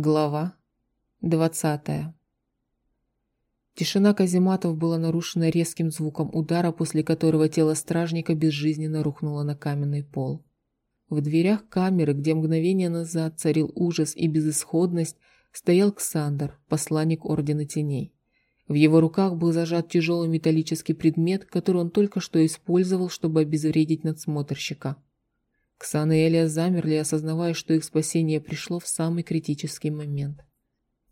Глава двадцатая. Тишина казематов была нарушена резким звуком удара, после которого тело стражника безжизненно рухнуло на каменный пол. В дверях камеры, где мгновение назад царил ужас и безысходность, стоял Ксандр, посланник Ордена Теней. В его руках был зажат тяжелый металлический предмет, который он только что использовал, чтобы обезвредить надсмотрщика. Ксан и Элия замерли, осознавая, что их спасение пришло в самый критический момент.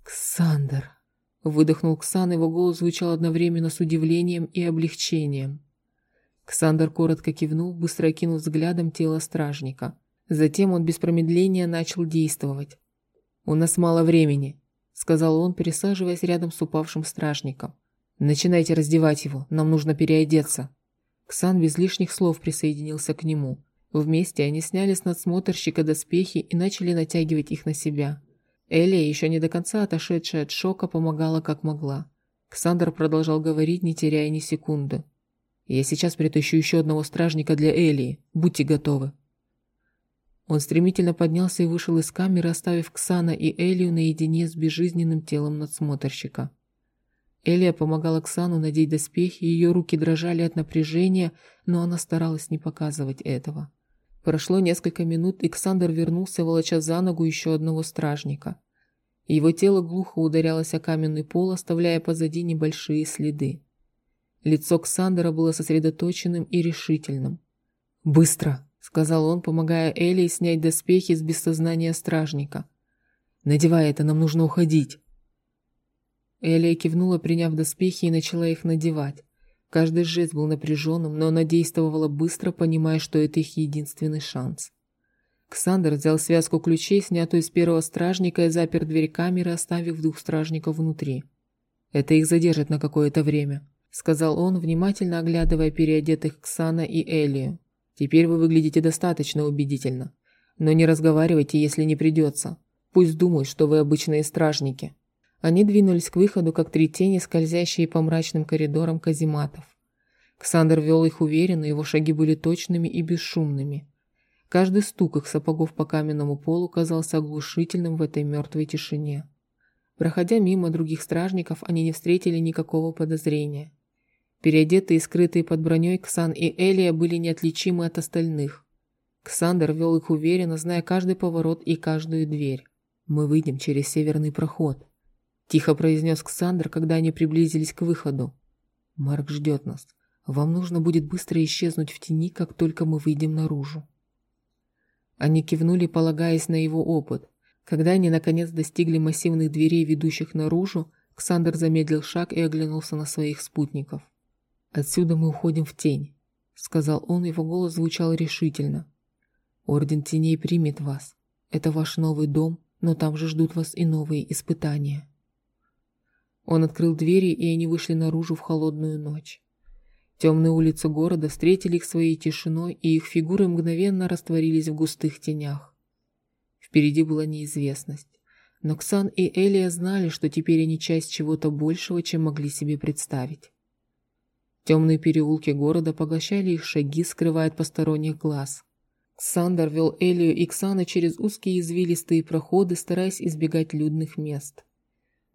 «Ксандр!» – выдохнул Ксан, его голос звучал одновременно с удивлением и облегчением. Ксандр коротко кивнул, быстро окинув взглядом тело стражника. Затем он без промедления начал действовать. «У нас мало времени», – сказал он, пересаживаясь рядом с упавшим стражником. «Начинайте раздевать его, нам нужно переодеться». Ксан без лишних слов присоединился к нему – Вместе они сняли с надсмотрщика доспехи и начали натягивать их на себя. Элия, еще не до конца отошедшая от шока, помогала как могла. Ксандр продолжал говорить, не теряя ни секунды. «Я сейчас притащу еще одного стражника для Элии. Будьте готовы». Он стремительно поднялся и вышел из камеры, оставив Ксана и Элию наедине с безжизненным телом надсмотрщика. Элия помогала Ксану надеть доспехи, ее руки дрожали от напряжения, но она старалась не показывать этого. Прошло несколько минут, и Ксандр вернулся, волоча за ногу еще одного стражника. Его тело глухо ударялось о каменный пол, оставляя позади небольшие следы. Лицо Ксандера было сосредоточенным и решительным. «Быстро!» — сказал он, помогая Элии снять доспехи с бессознания стражника. «Надевай это, нам нужно уходить!» Элия кивнула, приняв доспехи, и начала их надевать. Каждый жест был напряженным, но она действовала быстро, понимая, что это их единственный шанс. Ксандр взял связку ключей, снятую с первого стражника, и запер дверь камеры, оставив двух стражников внутри. «Это их задержит на какое-то время», — сказал он, внимательно оглядывая переодетых Ксана и Элию. «Теперь вы выглядите достаточно убедительно. Но не разговаривайте, если не придется. Пусть думают, что вы обычные стражники». Они двинулись к выходу, как три тени, скользящие по мрачным коридорам казематов. Ксандр вел их уверенно, его шаги были точными и бесшумными. Каждый стук их сапогов по каменному полу казался оглушительным в этой мертвой тишине. Проходя мимо других стражников, они не встретили никакого подозрения. Переодетые и скрытые под броней Ксан и Элия были неотличимы от остальных. Ксандр вел их уверенно, зная каждый поворот и каждую дверь. «Мы выйдем через северный проход», Тихо произнес Ксандр, когда они приблизились к выходу. «Марк ждет нас. Вам нужно будет быстро исчезнуть в тени, как только мы выйдем наружу». Они кивнули, полагаясь на его опыт. Когда они наконец достигли массивных дверей, ведущих наружу, Ксандр замедлил шаг и оглянулся на своих спутников. «Отсюда мы уходим в тень», — сказал он, его голос звучал решительно. «Орден теней примет вас. Это ваш новый дом, но там же ждут вас и новые испытания». Он открыл двери, и они вышли наружу в холодную ночь. Темные улицы города встретили их своей тишиной, и их фигуры мгновенно растворились в густых тенях. Впереди была неизвестность. Но Ксан и Элия знали, что теперь они часть чего-то большего, чем могли себе представить. Темные переулки города поглощали их шаги, скрывая от посторонних глаз. Ксандр вел Элию и Ксана через узкие извилистые проходы, стараясь избегать людных мест.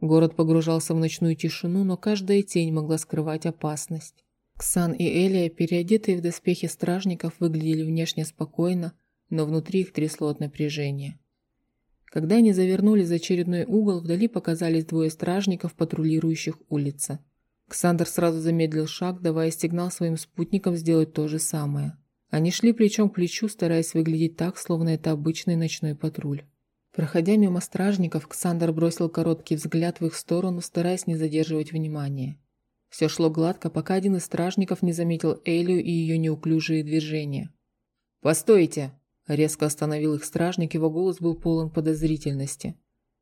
Город погружался в ночную тишину, но каждая тень могла скрывать опасность. Ксан и Элия, переодетые в доспехи стражников, выглядели внешне спокойно, но внутри их трясло от напряжения. Когда они завернули за очередной угол, вдали показались двое стражников, патрулирующих улицы. Ксандр сразу замедлил шаг, давая сигнал своим спутникам сделать то же самое. Они шли плечом к плечу, стараясь выглядеть так, словно это обычный ночной патруль. Проходя мимо стражников, Ксандр бросил короткий взгляд в их сторону, стараясь не задерживать внимания. Все шло гладко, пока один из стражников не заметил Элию и ее неуклюжие движения. «Постойте!» – резко остановил их стражник, его голос был полон подозрительности.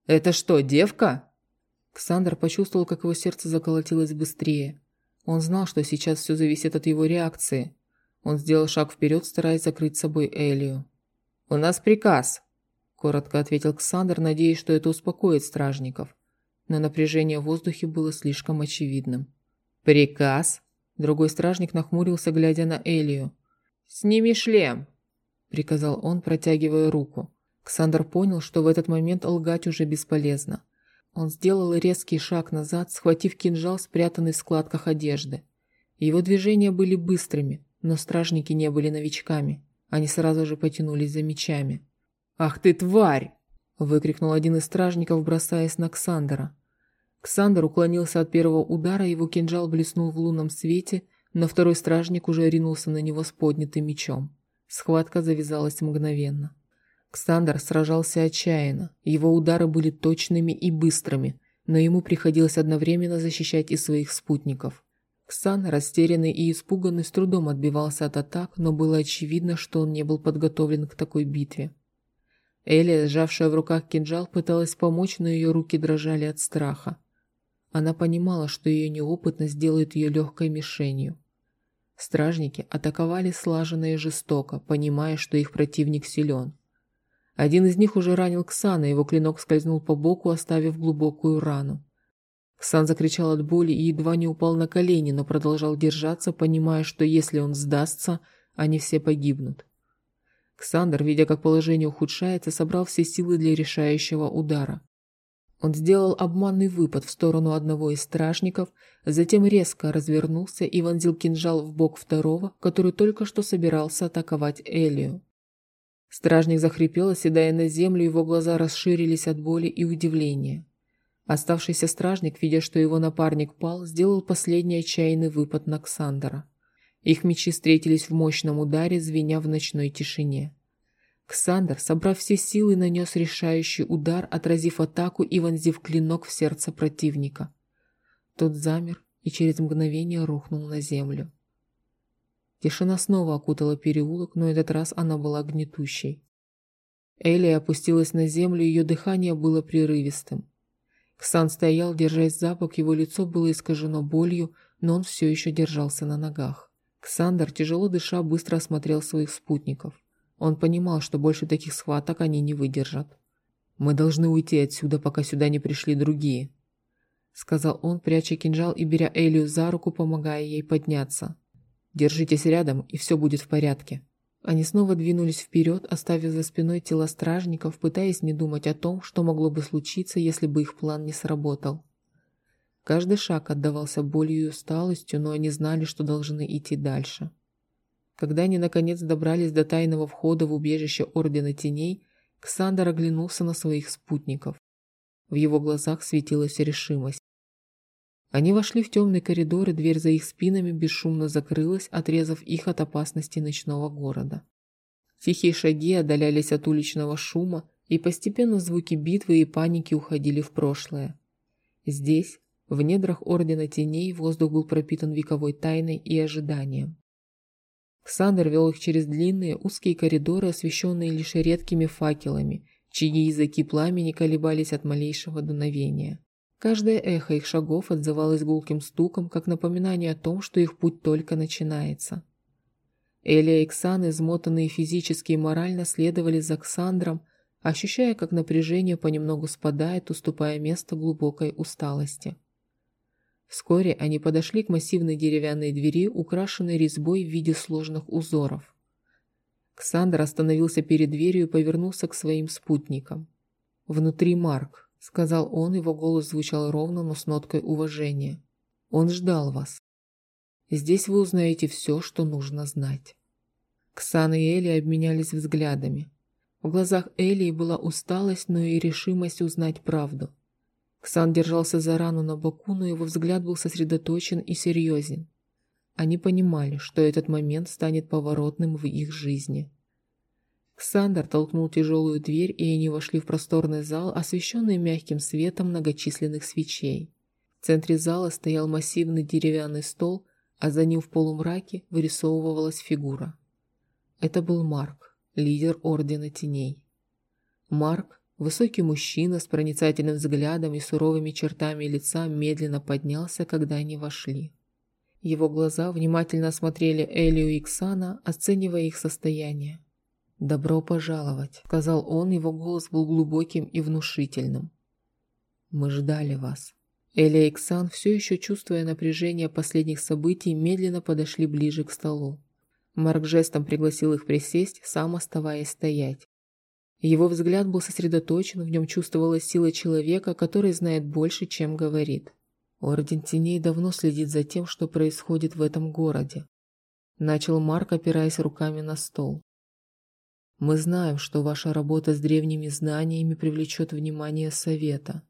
«Это что, девка?» Ксандр почувствовал, как его сердце заколотилось быстрее. Он знал, что сейчас все зависит от его реакции. Он сделал шаг вперед, стараясь закрыть собой Элию. «У нас приказ!» Коротко ответил Ксандр, надеясь, что это успокоит стражников. Но напряжение в воздухе было слишком очевидным. «Приказ?» Другой стражник нахмурился, глядя на Элию. «Сними шлем!» – приказал он, протягивая руку. Ксандр понял, что в этот момент лгать уже бесполезно. Он сделал резкий шаг назад, схватив кинжал, спрятанный в складках одежды. Его движения были быстрыми, но стражники не были новичками. Они сразу же потянулись за мечами. «Ах ты, тварь!» – выкрикнул один из стражников, бросаясь на Ксандера. Ксандер уклонился от первого удара, его кинжал блеснул в лунном свете, но второй стражник уже ринулся на него с поднятым мечом. Схватка завязалась мгновенно. Ксандер сражался отчаянно, его удары были точными и быстрыми, но ему приходилось одновременно защищать и своих спутников. Ксан, растерянный и испуганный, с трудом отбивался от атак, но было очевидно, что он не был подготовлен к такой битве. Элия, сжавшая в руках кинжал, пыталась помочь, но ее руки дрожали от страха. Она понимала, что ее неопытность делает ее легкой мишенью. Стражники атаковали слаженно и жестоко, понимая, что их противник силен. Один из них уже ранил Ксана, его клинок скользнул по боку, оставив глубокую рану. Ксан закричал от боли и едва не упал на колени, но продолжал держаться, понимая, что если он сдастся, они все погибнут. Ксандр, видя, как положение ухудшается, собрал все силы для решающего удара. Он сделал обманный выпад в сторону одного из стражников, затем резко развернулся и вонзил кинжал в бок второго, который только что собирался атаковать Элию. Стражник захрипел, оседая на землю, его глаза расширились от боли и удивления. Оставшийся стражник, видя, что его напарник пал, сделал последний отчаянный выпад на Ксандера. Их мечи встретились в мощном ударе, звеня в ночной тишине. Ксандер, собрав все силы, нанес решающий удар, отразив атаку и вонзив клинок в сердце противника. Тот замер и через мгновение рухнул на землю. Тишина снова окутала переулок, но этот раз она была гнетущей. Элия опустилась на землю, ее дыхание было прерывистым. Ксан стоял, держась за бок, его лицо было искажено болью, но он все еще держался на ногах. Ксандр, тяжело дыша, быстро осмотрел своих спутников. Он понимал, что больше таких схваток они не выдержат. «Мы должны уйти отсюда, пока сюда не пришли другие», — сказал он, пряча кинжал и беря Элию за руку, помогая ей подняться. «Держитесь рядом, и все будет в порядке». Они снова двинулись вперед, оставив за спиной тела стражников, пытаясь не думать о том, что могло бы случиться, если бы их план не сработал. Каждый шаг отдавался болью и усталостью, но они знали, что должны идти дальше. Когда они наконец добрались до тайного входа в убежище Ордена Теней, Ксандр оглянулся на своих спутников. В его глазах светилась решимость. Они вошли в темный коридор, и дверь за их спинами бесшумно закрылась, отрезав их от опасности ночного города. Тихие шаги отдалялись от уличного шума, и постепенно звуки битвы и паники уходили в прошлое. Здесь, в недрах Ордена Теней, воздух был пропитан вековой тайной и ожиданием. Ксандр вел их через длинные узкие коридоры, освещенные лишь редкими факелами, чьи языки пламени колебались от малейшего дуновения. Каждое эхо их шагов отзывалось гулким стуком, как напоминание о том, что их путь только начинается. Элия и Ксан, измотанные физически и морально, следовали за Ксандром, ощущая, как напряжение понемногу спадает, уступая место глубокой усталости. Вскоре они подошли к массивной деревянной двери, украшенной резьбой в виде сложных узоров. Ксандр остановился перед дверью и повернулся к своим спутникам. Внутри Марк. — сказал он, его голос звучал ровно, но с ноткой уважения. «Он ждал вас. Здесь вы узнаете все, что нужно знать». Ксан и Эли обменялись взглядами. В глазах Элии была усталость, но и решимость узнать правду. Ксан держался за рану на боку, но его взгляд был сосредоточен и серьезен. Они понимали, что этот момент станет поворотным в их жизни. Ксандр толкнул тяжелую дверь, и они вошли в просторный зал, освещенный мягким светом многочисленных свечей. В центре зала стоял массивный деревянный стол, а за ним в полумраке вырисовывалась фигура. Это был Марк, лидер Ордена Теней. Марк, высокий мужчина с проницательным взглядом и суровыми чертами лица, медленно поднялся, когда они вошли. Его глаза внимательно осмотрели Элию и Ксана, оценивая их состояние. «Добро пожаловать», — сказал он, его голос был глубоким и внушительным. «Мы ждали вас». Эля и Ксан, все еще чувствуя напряжение последних событий, медленно подошли ближе к столу. Марк жестом пригласил их присесть, сам оставаясь стоять. Его взгляд был сосредоточен, в нем чувствовалась сила человека, который знает больше, чем говорит. Орден Теней давно следит за тем, что происходит в этом городе. Начал Марк, опираясь руками на стол. Мы знаем, что ваша работа с древними знаниями привлечет внимание Совета.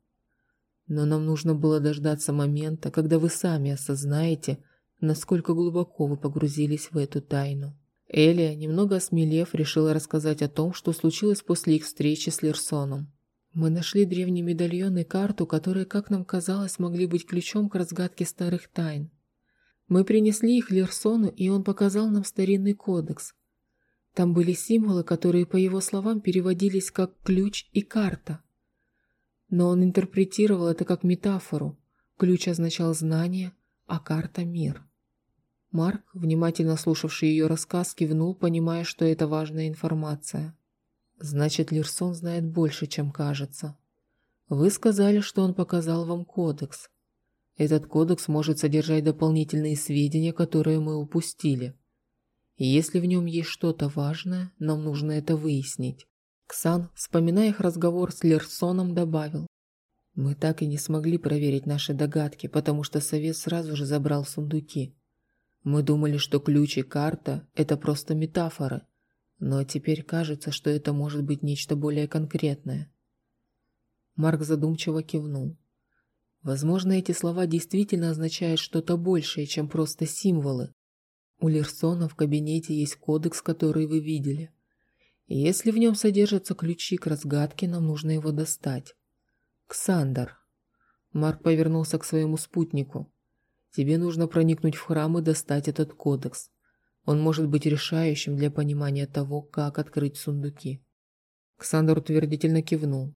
Но нам нужно было дождаться момента, когда вы сами осознаете, насколько глубоко вы погрузились в эту тайну. Элия, немного осмелев, решила рассказать о том, что случилось после их встречи с Лерсоном. Мы нашли древний медальон и карту, которые, как нам казалось, могли быть ключом к разгадке старых тайн. Мы принесли их Лерсону, и он показал нам старинный кодекс. Там были символы, которые, по его словам, переводились как «ключ» и «карта». Но он интерпретировал это как метафору. Ключ означал знание, а карта – мир. Марк, внимательно слушавший ее рассказ, кивнул, понимая, что это важная информация. «Значит, Лерсон знает больше, чем кажется. Вы сказали, что он показал вам кодекс. Этот кодекс может содержать дополнительные сведения, которые мы упустили. Если в нем есть что-то важное, нам нужно это выяснить». Ксан, вспоминая их разговор с Лерсоном, добавил. «Мы так и не смогли проверить наши догадки, потому что совет сразу же забрал сундуки». Мы думали, что ключ и карта – это просто метафоры, но теперь кажется, что это может быть нечто более конкретное. Марк задумчиво кивнул. Возможно, эти слова действительно означают что-то большее, чем просто символы. У Лерсона в кабинете есть кодекс, который вы видели. Если в нем содержатся ключи к разгадке, нам нужно его достать. Ксандр. Марк повернулся к своему спутнику. Тебе нужно проникнуть в храм и достать этот кодекс. Он может быть решающим для понимания того, как открыть сундуки. Ксандр утвердительно кивнул.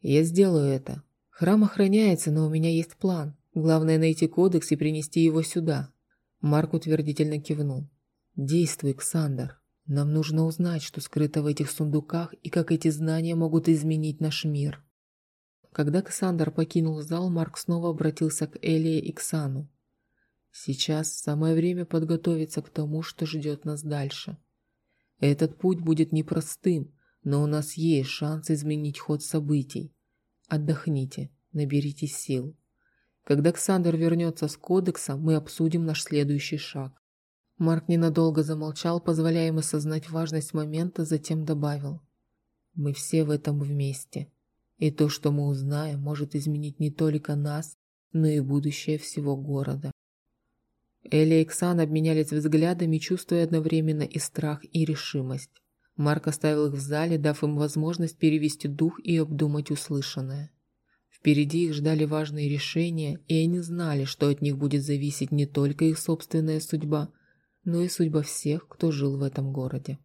Я сделаю это. Храм охраняется, но у меня есть план. Главное найти кодекс и принести его сюда. Марк утвердительно кивнул. Действуй, Ксандр. Нам нужно узнать, что скрыто в этих сундуках и как эти знания могут изменить наш мир. Когда Ксандр покинул зал, Марк снова обратился к Элии и Ксану. «Сейчас самое время подготовиться к тому, что ждет нас дальше. Этот путь будет непростым, но у нас есть шанс изменить ход событий. Отдохните, наберитесь сил. Когда Ксандр вернется с кодексом, мы обсудим наш следующий шаг». Марк ненадолго замолчал, позволяя им осознать важность момента, затем добавил. «Мы все в этом вместе». И то, что мы узнаем, может изменить не только нас, но и будущее всего города. Эля и Ксан обменялись взглядами, чувствуя одновременно и страх, и решимость. Марк оставил их в зале, дав им возможность перевести дух и обдумать услышанное. Впереди их ждали важные решения, и они знали, что от них будет зависеть не только их собственная судьба, но и судьба всех, кто жил в этом городе.